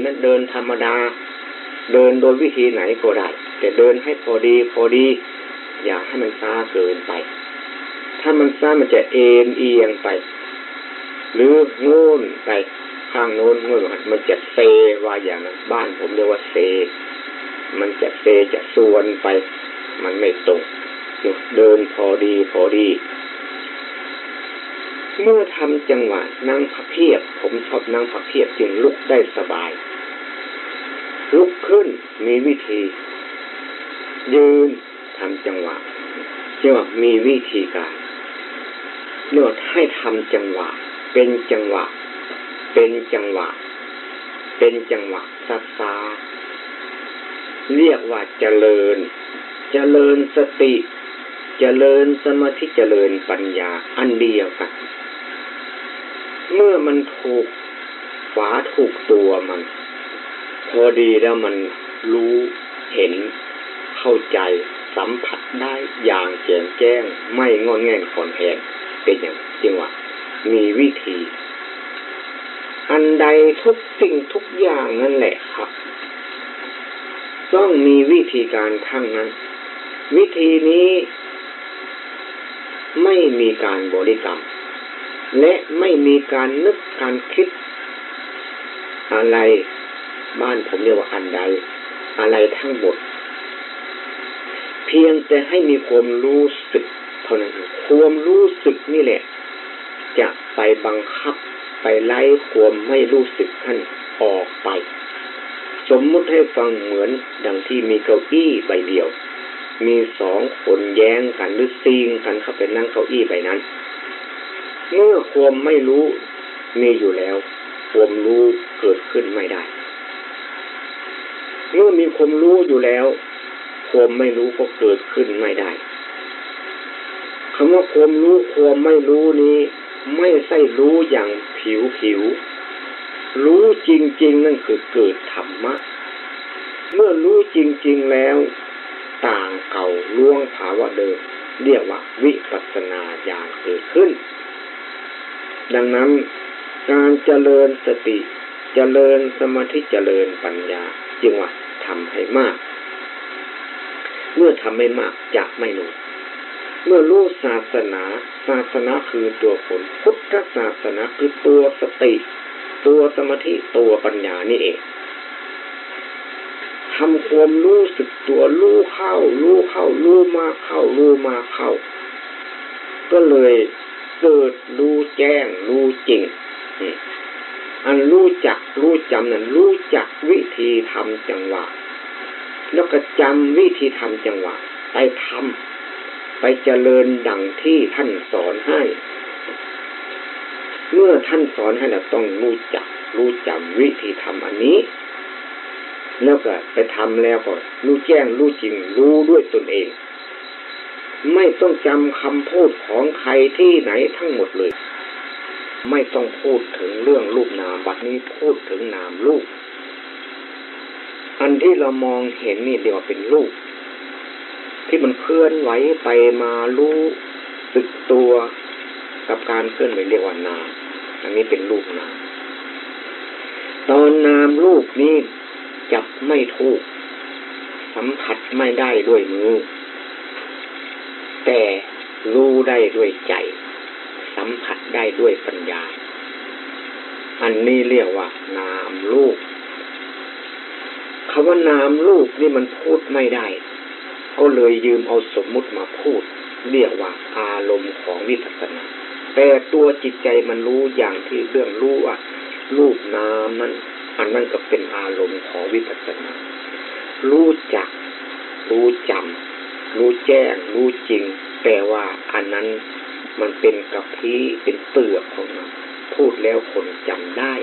ินนั้นเดินธรรมดา เดินโดยวิธีไหนก็ได้แต่เดินให้พอดีพอดี อย่าให้มันช้าเกินไป ถ้ามันช้ามันจะเอ็นเอียงไป หรืองูนไปข้างโน้นงูนมันจะเซว่าอย่างนั้นบ้านผมเรียกว่าเซ มันจะเซจะส่วนไป มันไม่ตรงเดินพอดีพอดีเมื่อทำจังหวะนั่งพับเพียบ ผมชอบนั่งพับเพียบจึงลุกได้สบาย ลุกขึ้นมีวิธี ยืนทำจังหวะเรียกว่ามีวิธีการเรียกให้ทำจังหวะ เป็นจังหวะ เป็นจังหวะ เป็นจังหวะซาซาเรียกว่าเจริญ เจริญสติ เจริญสมาธิเจริญปัญญาอันเดียวกัน เมื่อมันถูกฝาถูกตัวมัน พอดีแล้วมันรู้เห็นเข้าใจสัมผัสได้อย่างแจ่มแจ้ง ไม่งอนแง่นขอนแหนเป็นอย่างจริงว่ามีวิธี อันใดทุกสิ่งทุกอย่างนั่นแหละครับ ต้องมีวิธีการทั้งนั้น วิธีนี้ไม่มีการบริกรรม และไม่มีการนึกการคิด อะไร บ้านผมเรียกว่าอันใด อะไรทั้งหมด เพียงแต่ให้มีความรู้สึกเท่านั้นความรู้สึกนี่แหละ จะไปบังคับไปไล่ความไม่รู้สึกท่านออกไป สมมุติให้ฟังเหมือนดังที่มีเก้าอี้ใบเดียว มีสองคนแย้งกันหรือซีงกันเข้าไปนั่งเก้าอี้ใบนั้น เมื่อความไม่รู้มีอยู่แล้ว ความรู้เกิดขึ้นไม่ได้ เมื่อมีความรู้อยู่แล้ว ความไม่รู้ก็เกิดขึ้นไม่ได้คำว่าความรู้ความไม่รู้นี้ ไม่ใช่รู้อย่างผิวผิว รู้จริง ๆ นั่นคือเกิดธรรมะ เมื่อรู้จริง ๆ แล้ว ต่างเก่าล่วงภาวะเดิมเรียกว่าวิปัสสนาญาณเกิดขึ้น ดังนั้นการเจริญสติ เจริญสมาธิเจริญปัญญา จึงว่าทำให้มาก เมื่อทำไม่มากจะไม่รู้ เมื่อรู้ศาสนา ศาสนาคือตัวผล พุทธศาสนาคือตัวสติ ตัวสมาธิตัวปัญญานี่เองทำความรู้สึกตัวรู้เข้า รู้เข้า รู้มาเข้า รู้มาเข้า ก็เลยเกิดรู้แจ้ง รู้จริง อันรู้จักรู้จำนั้นรู้จักวิธีทำจังหวะ แล้วก็จำวิธีทำจังหวะ ไปทำไปเจริญดังที่ท่านสอนให้ เมื่อท่านสอนให้เราต้องรู้จักรู้จำวิธีทำอันนี้ แล้วก็ไปทำแล้วก็รู้แจ้งรู้จริงรู้ด้วยตนเอง ไม่ต้องจำคำพูดของใครที่ไหนทั้งหมดเลย ไม่ต้องพูดถึงเรื่องรูปนามบัดนี้พูดถึงนามรูป อันที่เรามองเห็นนี่เดียวเป็นรูป ที่มันเคลื่อนไหวไปมารู้สึกตัวกับการเคลื่อนไหวเรียกว่านาม อันนี้เป็นรูปนาม ตอนนามรูปนี้จับไม่ถูก สัมผัสไม่ได้ด้วยมือ แต่รู้ได้ด้วยใจ สัมผัสได้ด้วยปัญญา อันนี้เรียกว่านามรูปคำว่านามรูปนี่มันพูดไม่ได้ ก็เลยยืมเอาสมมุติมาพูด เรียกว่าอารมณ์ของวิปัสสนา แต่ตัวจิตใจมันรู้อย่างที่เรื่องรู้ว่ารูปนามนั้นอันนั้นก็เป็นอารมณ์ของวิปัสสนา รู้จัก รู้จำรู้แจ้ง รู้จริง แต่ว่าอันนั้น มันเป็นกับพี้เป็นเปลือกของมันพูดแล้วคนจำได้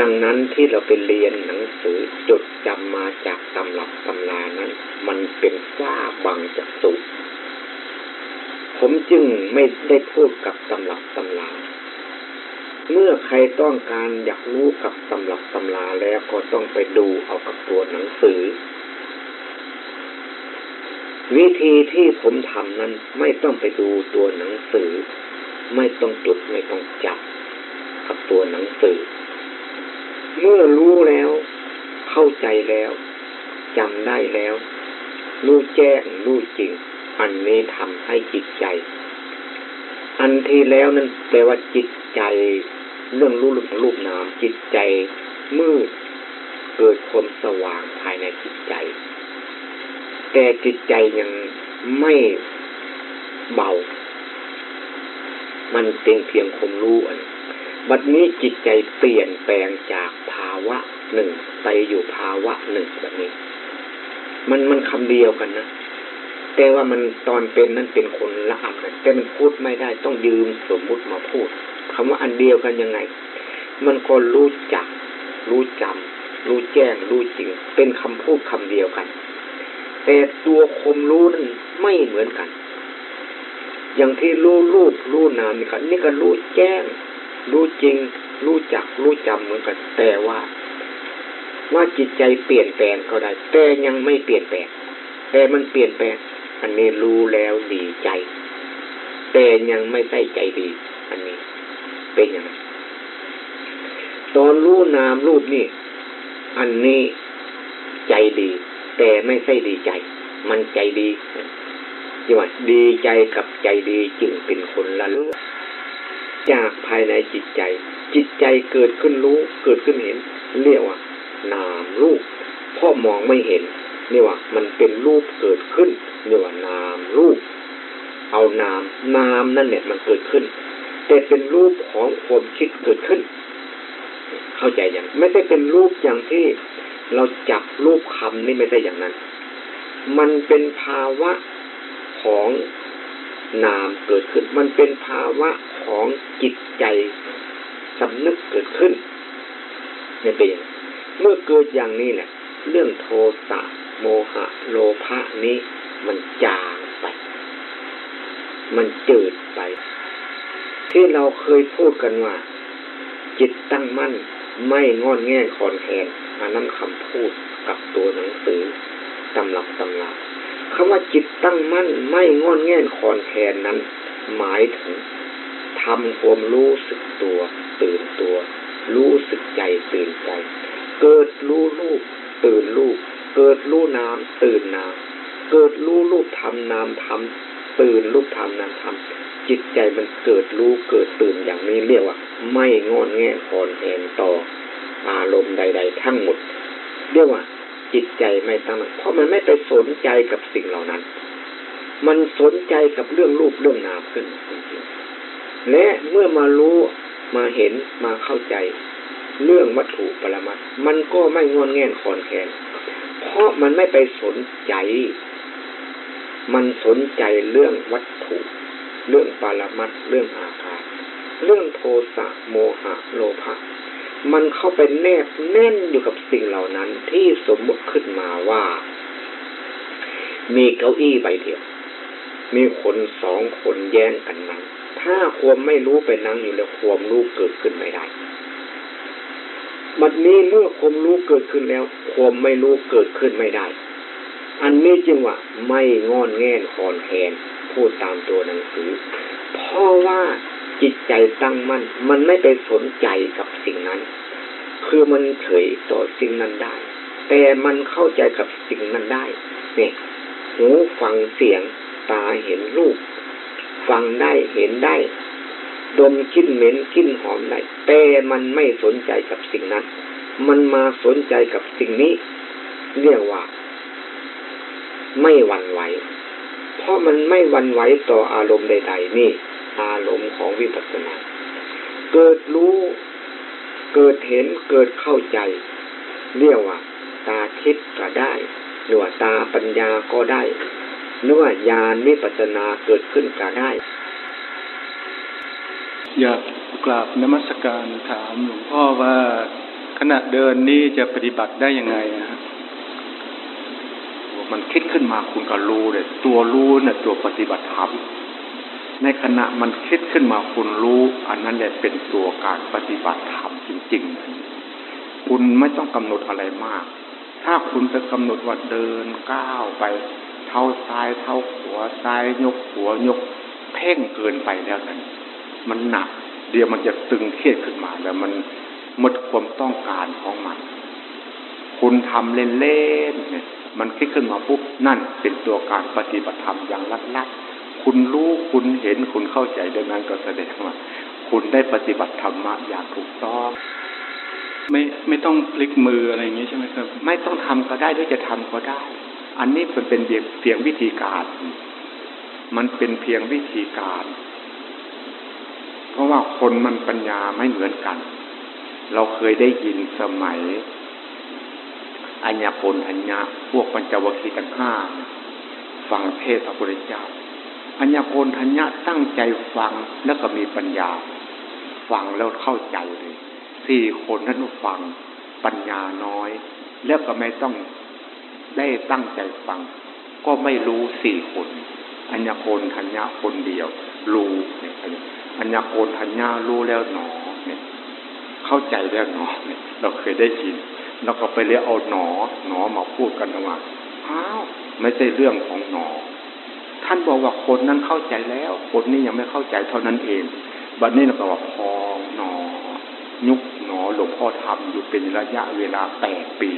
ดังนั้นที่เราไปเรียนหนังสือจดจำมาจากตำรับตำรานั้น มันเป็นฝ้าบังจากสุผมจึงไม่ได้พูดกับตำรับตำราเมื่อใครต้องการอยากรู้กับตำรับตำราแล้วก็ต้องไปดูเอากับตัวหนังสือ วิธีที่ผมทำนั้นไม่ต้องไปดูตัวหนังสือ ไม่ต้องจดไม่ต้องจับกับตัวหนังสือ เมื่อรู้แล้ว เข้าใจแล้วจำได้แล้ว รู้แจ้งรู้จริง อันนี้ทำให้จิตใจ อันที่แล้วนั้นแปลว่าจิตใจเรื่องรู้เรื่องรูปนามจิตใจมืดเกิดความสว่างภายในจิตใจ แต่จิตใจยังไม่เบา มันเป็นเพียงความรู้อันบัดนี้จิตใจเปลี่ยนแปลงจากภาวะหนึ่งไปอยู่ภาวะหนึ่งแบบนี้ มันมันคำเดียวกันนะแต่ว่ามันตอนเป็นนั้นเป็นคนละอันกันแต่มันพูดไม่ได้ต้องยืมสมมุติมาพูดคำว่าอันเดียวกันยังไง มันก็รู้จัก รู้จำรู้แจ้ง รู้จริง เป็นคำพูดคำเดียวกัน แต่ตัวคมรู้นั้นไม่เหมือนกัน อย่างที่รู้รูปรู้นามนี่ก็นี่ก็รู้แจ้ง รู้จริง รู้จักรู้จำเหมือนกัน แต่ว่า ว่าจิตใจเปลี่ยนแปลงก็ได้ แต่ยังไม่เปลี่ยนแปลง แต่มันเปลี่ยนแปลง อันนี้รู้แล้วดีใจ แต่ยังไม่ใส่ใจดี อันนี้ เป็นอย่างไรตอนรู้นามรูปนี่ อันนี้ใจดี แต่ไม่ใช่ดีใจ มันใจดีจีว่าดีใจกับใจดีจึงเป็นคนละเรื่องจากภายในจิตใจ จิตใจเกิดขึ้นรู้ เกิดขึ้นเห็น เรียกว่า นามรูปพ่อมองไม่เห็นนี่ว่า มันเป็นรูปเกิดขึ้นนี่ว่านามรูป เอานามนามนั่นเนี่ยมันเกิดขึ้น แต่เป็นรูปของความคิดเกิดขึ้น เข้าใจย่างไม่ได้เป็นรูปอย่างที่ เราจับรูปคำนี่ไม่ใช่อย่างนั้น มันเป็นภาวะของนามเกิดขึ้น มันเป็นภาวะของจิตใจสำนึกเกิดขึ้นนี่เป็นอย่างเมื่อเกิดอย่างนี้แหละ เรื่องโทสะโมหะ โลภะนี้มันจางไป มันจืดไป ที่เราเคยพูดกันว่า จิตตั้งมั่นไม่งอนแง่คอนแคน อันนั้นคำพูดกับตัวหนังสือตำรับตำราคำว่าจิตตั้งมั่นไม่งอนแง่คอนแคนนั้น หมายถึงทำความรู้สึกตัว ตื่นตัว รู้สึกใจตื่นใจ เกิดรู้รูปตื่นรูปเกิดรู้นามตื่นนามเกิดรู้รูปทำนามทำตื่นรูปทำนามทำจิตใจมันเกิดรู้เกิดตื่นอย่างนี้เรียกว่า ไม่งอนแง่คอนแคนต่อ อารมณ์ใด ๆ ทั้งหมดเรียกว่า จิตใจไม่ตั้งมั่นเพราะมันไม่ไปสนใจกับสิ่งเหล่านั้น มันสนใจกับเรื่องรูปเรื่องนามขึ้นจริงๆและเมื่อมารู้มาเห็นมาเข้าใจ เรื่องวัตถุปรมัตมันก็ไม่งอนแง่นคอนแคนเพราะมันไม่ไปสนใจ มันสนใจเรื่องวัตถุ เรื่องปรมัตเรื่องอาการเรื่องโทสะโมหะโลภะ มันเข้าไปแนบแน่นอยู่กับสิ่งเหล่านั้นที่สมมติขึ้นมาว่า มีเก้าอี้ใบเดียว มีคนสองคนแย่งกันนั่ง ถ้าความไม่รู้ไปนั่งอยู่แล้วความรู้เกิดขึ้นไม่ได้บัดนี้เมื่อความรู้เกิดขึ้นแล้วความไม่รู้เกิดขึ้นไม่ได้ อันนี้จึงว่าไม่งอนแง่นคอนแคนพูดตามตัวหนังสือ เพราะว่า จิตใจตั้งมั่น มันไม่ไปสนใจกับสิ่งนั้น คือมันเฉยต่อสิ่งนั้นได้ แต่มันเข้าใจกับสิ่งนั้นได้ เนี่ย หูฟังเสียง ตาเห็นรูป ฟังได้เห็นได้ ดมกลิ่นเหม็นกลิ่นหอมได้ แต่มันไม่สนใจกับสิ่งนั้น มันมาสนใจกับสิ่งนี้ เรียกว่า ไม่หวั่นไหว เพราะมันไม่หวั่นไหวต่ออารมณ์ใด ๆ นี่ อารมณ์ของวิปัสสนา เกิดรู้เกิดเห็นเกิดเข้าใจ เรียกว่า ตาคิดก็ได้หรือว่าตาปัญญาก็ได้หรือว่าญาณวิปัสสนาเกิดขึ้นก็ได้ อยากกราบนมัสการถามหลวงพ่อว่าขณะเดินนี่จะปฏิบัติได้ยังไงฮะมันคิดขึ้นมาคุณก็รู้เลยตัวรู้เนี่ยตัวปฏิบัติธรรม ในขณะมันคิดขึ้นมาคุณรู้ อันนั้นแหละเป็นตัวการปฏิบัติธรรมจริงๆ คุณไม่ต้องกำหนดอะไรมาก ถ้าคุณไปกำหนดว่าเดินก้าวไป เท้าซ้ายเท้าขวาซ้ายยกหัวยกเพ่งเกินไปแล้วนั้นมันหนัก เดี๋ยวมันจะตึงเครียดขึ้นมาแล้วมันหมดความต้องการของมัน คุณทำเล่นๆเนี่ยมันคิดขึ้นมาปุ๊บนั่นเป็นตัวการปฏิบัติธรรมอย่างลัดๆ คุณรู้คุณเห็นคุณเข้าใจดังนั้นก็แสดงว่าคุณได้ปฏิบัติธรรมะอย่างถูกต้องไม่ไม่ต้องพลิกมืออะไรอย่างนี้ใช่ไหมครับ ไม่ต้องทำก็ได้หรือจะทำก็ได้ อันนี้เป็นเป็นเพียงวิธีการ มันเป็นเพียงวิธีการ เพราะว่าคนมันปัญญาไม่เหมือนกัน เราเคยได้ยินสมัยอัญญาปนอัญญาพวกปัญจวัคคีย์ทั้งห้าฟังเทศพระพุทธเจ้า อัญญโกนทัญญะตั้งใจฟังแล้วก็มีปัญญา ฟังแล้วเข้าใจเลยสี่คนนั้นฟังปัญญาน้อย แล้วก็ไม่ต้องได้ตั้งใจฟัง ก็ไม่รู้สี่คนอัญญโกนทัญญะคนเดียว รู้เนี่ยอัญญโกนทัญญารู้แล้วหนอเนี่ย เข้าใจแล้วหนอเนี่ย เราเคยได้ยินแล้วก็ไปเรียกเอาหนอ หนอมาพูดกันว่าอ้าวไม่ใช่เรื่องของหนอ ท่านบอกว่าคนนั้นเข้าใจแล้ว คนนี้ยังไม่เข้าใจเท่านั้นเองบัดนี้เราก็ว่าพองหนอ ยุกหนอหลวงพ่อทำอยู่เป็นระยะเวลาแปดปี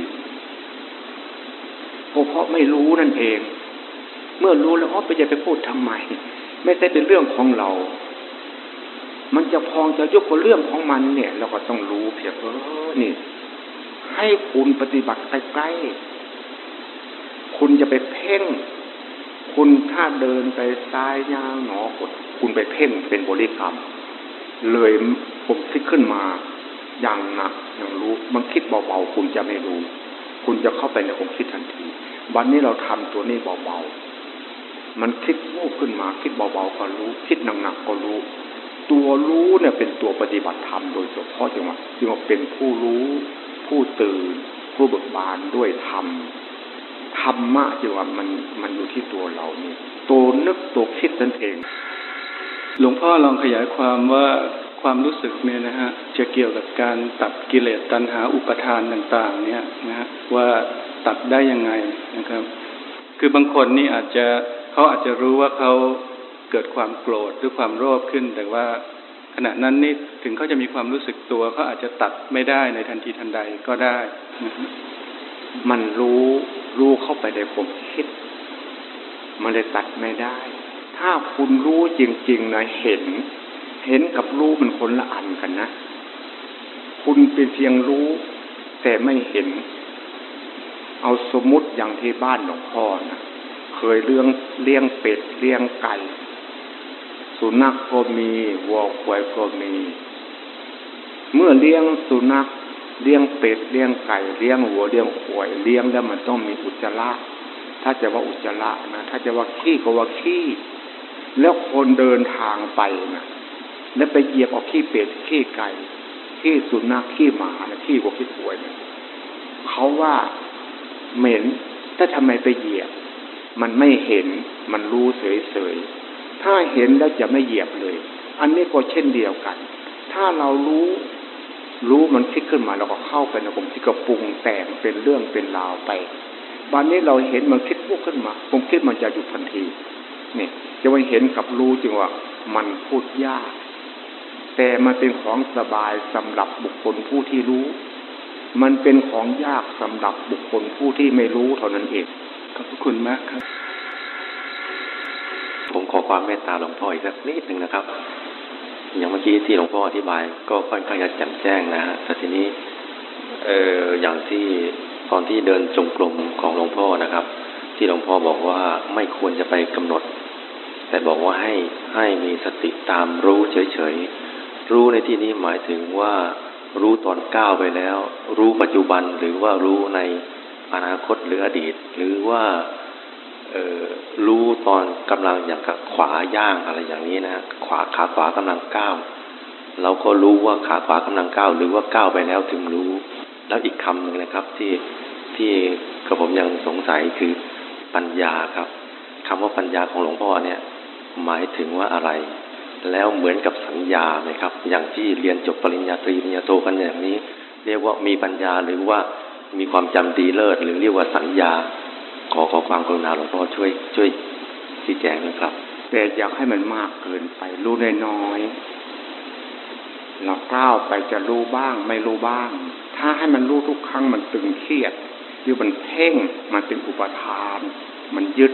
เพราะไม่รู้นั่นเอง เมื่อรู้แล้วอ๋อไปจะไปพูดทำไม ไม่ใช่เป็นเรื่องของเรา มันจะพองจะยุบก็เรื่องของมันเนี่ย เราก็ต้องรู้เพียงเออนี่ ให้คุณปฏิบัติใกล้ๆคุณจะไปเพ่ง คุณถ้าเดินไปซ้ายย่างหนอกด คุณไปเพ่งเป็นบริกรรม เลยผมคิดขึ้นมาอย่างหนักอย่างรู้ มันคิดเบาๆ คุณจะไม่รู้ คุณจะเข้าไปในความคิดทันที วันนี้เราทำตัวนี้เบาๆ มันคิดวูบขึ้นมา คิดเบาๆก็รู้ คิดหนักๆก็รู้ ตัวรู้เนี่ยเป็นตัวปฏิบัติธรรมโดยเฉพาะจังหวะจึงว่าเป็นผู้รู้ ผู้ตื่น ผู้เบิกบานด้วยธรรม ธรรมะจึงว่ามันมันอยู่ที่ตัวเรานี่ตัวนึกตัวคิดนั่นเอง หลวงพ่อลองขยายความว่าความรู้สึกเนี่ยนะฮะจะเกี่ยวกับการตัดกิเลสตัณหาอุปทานต่าง ๆ เนี่ยนะฮะว่าตัดได้ยังไงนะครับ คือบางคนนี่อาจจะเขาอาจจะรู้ว่าเขาเกิดความโกรธหรือความโลภขึ้น แต่ว่าขณะนั้นนี่ถึงเขาจะมีความรู้สึกตัวเขาอาจจะตัดไม่ได้ในทันทีทันใดก็ได้นะ มันรู้รู้เข้าไปในความคิด มันเลยตัดไม่ได้ ถ้าคุณรู้จริงๆนะเห็น เห็นกับรู้มันคนละอันกันนะ คุณเป็นเพียงรู้ แต่ไม่เห็น เอาสมมุติอย่างที่บ้านหลวงพ่อนะเคยเลี้ยงเลี้ยงเป็ดเลี้ยงไก่สุนัขก็มีวัวควายก็มี เมื่อเลี้ยงสุนัข เลี้ยงเป็ดเลี้ยงไก่เลี้ยงวัวเลี้ยงควยเลี้ยงแล้วมันต้องมีอุจจาระถ้าจะว่าอุจจาระนะถ้าจะว่าขี้ก็ว่าขี้ แล้วคนเดินทางไปนะแล้วไปเหยียบเอาขี้เป็ดขี้ไก่ขี้สุนัขขี้หมานะขี้วัวขี้ควยนะเขาว่าเหม็นถ้าทำไมไปเหยียบ มันไม่เห็นมันรู้เฉยๆถ้าเห็นแล้วจะไม่เหยียบเลย อันนี้ก็เช่นเดียวกัน ถ้าเรารู้ รู้มันคิดขึ้นมาเราก็เข้าไปในผมคิดก็ปรุงแต่งเป็นเรื่องเป็นราวไปวันนี้เราเห็นมันคิดพุกขึ้นมาผมคิดมันจะหยุดทันทีนี่จะว่าเห็นกับรู้จึงว่ามันพูดยาก แต่มันเป็นของสบายสำหรับบุคคลผู้ที่รู้ มันเป็นของยากสำหรับบุคคลผู้ที่ไม่รู้เท่านั้นเองขอบคุณมากครับ ผมขอความเมตตาหลวงพ่ออีกสักนิดหนึ่งนะครับ อย่างเมื่อกี้ที่หลวงพ่ออธิบาย ก็ค่อนข้างจะแจ่มแจ้งนะฮะแต่ทีนี้เอออย่างที่ตอนที่เดินจงกรมของหลวงพ่อนะครับ ที่หลวงพ่อบอกว่าไม่ควรจะไปกำหนด แต่บอกว่าให้ให้มีสติตามรู้เฉยๆรู้ในที่นี้หมายถึงว่ารู้ตอนก้าวไปแล้ว รู้ปัจจุบันหรือว่ารู้ในอนาคตหรืออดีต หรือว่า ออรู้ตอนกำลังอย่างกับขวาย่างอะไรอย่างนี้นะฮะขวาขาขวากำลังก้าวเราก็รู้ว่าขาขวากำลังก้าวหรือว่าก้าวไปแล้วถึงรู้ แล้วอีกคำหนึ่งนะครับ ที่ที่กระผมยังสงสัยคือปัญญาครับคำว่าปัญญาของหลวงพ่อเนี่ย หมายถึงว่าอะไร แล้วเหมือนกับสัญญาไหมครับ อย่างที่เรียนจบปริญญาตรีปริญญาโทกันอย่างนี้ เรียกว่ามีปัญญาหรือว่ามีความจำดีเลิศหรือเรียกว่าสัญญา ขอขอความกรุณาหลวงพ่อช่วย ช่วยชี้แจงด้วยครับ แต่อยากให้มันมากเกินไป รู้น้อยๆเราก้าวไปจะรู้บ้าง ไม่รู้บ้าง ถ้าให้มันรู้ทุกครั้งมันตึงเครียดหรือมันเพ่งมันเป็นอุปทาน มันยึด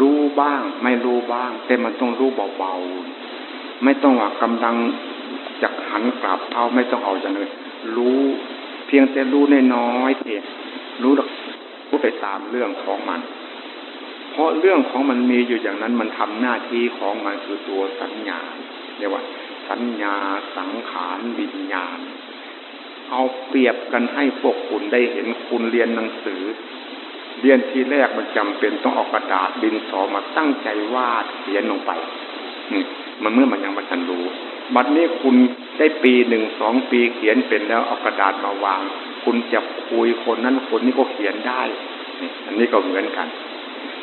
รู้บ้าง ไม่รู้บ้าง แต่มันต้องรู้เบาๆไม่ต้องว่ากำลังจะหันกลับเอาไม่ต้องเอาอย่างเลยรู้ เพียงแต่รู้น้อยๆเองรู้แล้ รู้ไปตามเรื่องของมัน เพราะเรื่องของมันมีอยู่อย่างนั้นมันทำหน้าที่ของมันคือตัวสัญญาเรียกว่า สัญญาสังขารวิญญาณ เอาเปรียบกันให้พวกคุณได้เห็นคุณเรียนหนังสือ เรียนทีแรกมันจำเป็นต้องออกกระดาษดินสอมาตั้งใจวาดเขียนลงไป มันเมื่อมันยังไม่ทันรู้บัดนี้คุณได้ปีหนึ่งสองปีเขียนเป็นแล้วเอากระดาษมาวาง คุณจะคุยคนนั้นคนนี้ก็เขียนได้นี่อันนี้ก็เหมือนกัน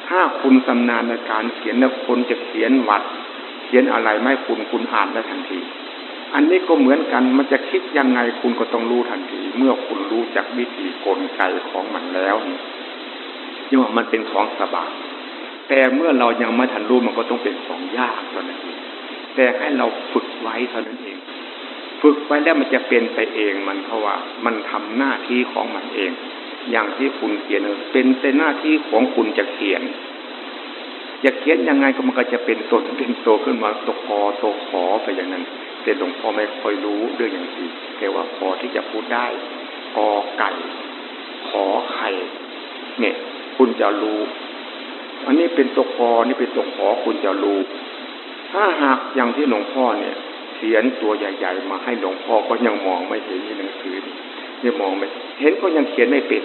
ถ้าคุณสำนาญในการเขียนแล้วคนจะเขียนวัด เขียนอะไรไม่คุณคุณอ่านได้ทันที อันนี้ก็เหมือนกันมันจะคิดยังไงคุณก็ต้องรู้ทันที เมื่อคุณรู้จักวิธีกลไกของมันแล้วนี่ยังว่ามันเป็นของสบายแต่เมื่อเรายังไม่ทันรู้มันก็ต้องเป็นของยากเท่านั้น แต่ให้เราฝึกไว้เท่านั้นเอง ฝึกไว้แล้วมันจะเป็นไปเองมันเพราะว่า มันทำหน้าที่ของมันเอง อย่างที่คุณเขียนเป็นแต่หน้าที่ของคุณจะเขียนจะเขียนยังไงก็มันก็จะเป็นตนเป็นโตขึ้นมาตกคอตกขอไปอย่างนั้นแต่หลวงพ่อไม่ค่อยรู้เรื่องอย่างนี้แต่ว่าพอที่จะพูดได้กอไก่ ขอไข่เนี่ย คุณจะรู้ อันนี้เป็นตกคอนี่เป็นตกขอคุณจะรู้ ถ้าหากอย่างที่หลวงพ่อเนี่ยเขียนตัวใหญ่ ๆ มาให้หลวงพ่อก็ยังมองไม่เห็นในหนังสือเนี่ยมองไม่เห็นก็ยังเขียนไม่เป็น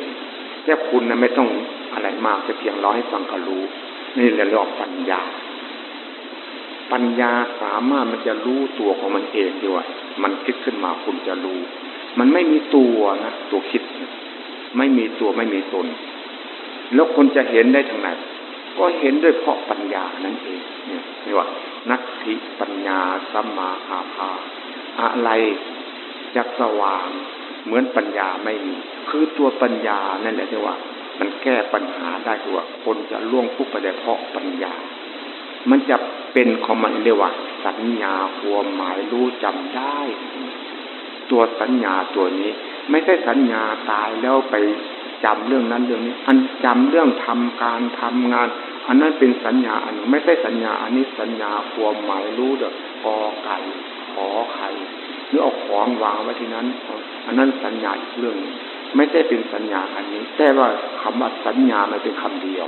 แค่คุณนะไม่ต้องอะไรมากจะเพียงร้อให้ฟังก็รู้นี่เรียกว่าปัญญา ปัญญาสามารถมันจะรู้ตัวของมันเองด้วย มันคิดขึ้นมาคุณจะรู้ มันไม่มีตัวนะตัวคิด ไม่มีตัวไม่มีตน แล้วคนจะเห็นได้ทางไหน ก็เห็นด้วยเพราะปัญญานั่นเองเนี่ยเรียกว่า นัตถิปัญญาสัมมาอาภา อะไรจะสว่างเหมือนปัญญาไม่มี คือตัวปัญญานั่นแหละที่ว่า มันแก้ปัญหาได้คือว่าคนจะล่วงทุกไปได้เพราะปัญญา มันจะเป็นของมันเรียกว่า สัญญาความหมายรู้จำได้ ตัวสัญญาตัวนี้ ไม่ใช่สัญญาตายแล้วไปจำเรื่องนั้นเรื่องนี้ อันจำเรื่องทำการทำงาน อันนั้นเป็นสัญญาอันนี้ไม่ใช่สัญญาอันนี้สัญญาความหมายรู้เด้อกอไก่ขอไข่หรือเอาของวางไว้ที่นั้น อันนั้นสัญญาอีกเรื่อง ไม่ใช่เป็นสัญญาอันนี้ แต่ว่าคำว่าสัญญามันเป็นคำเดียว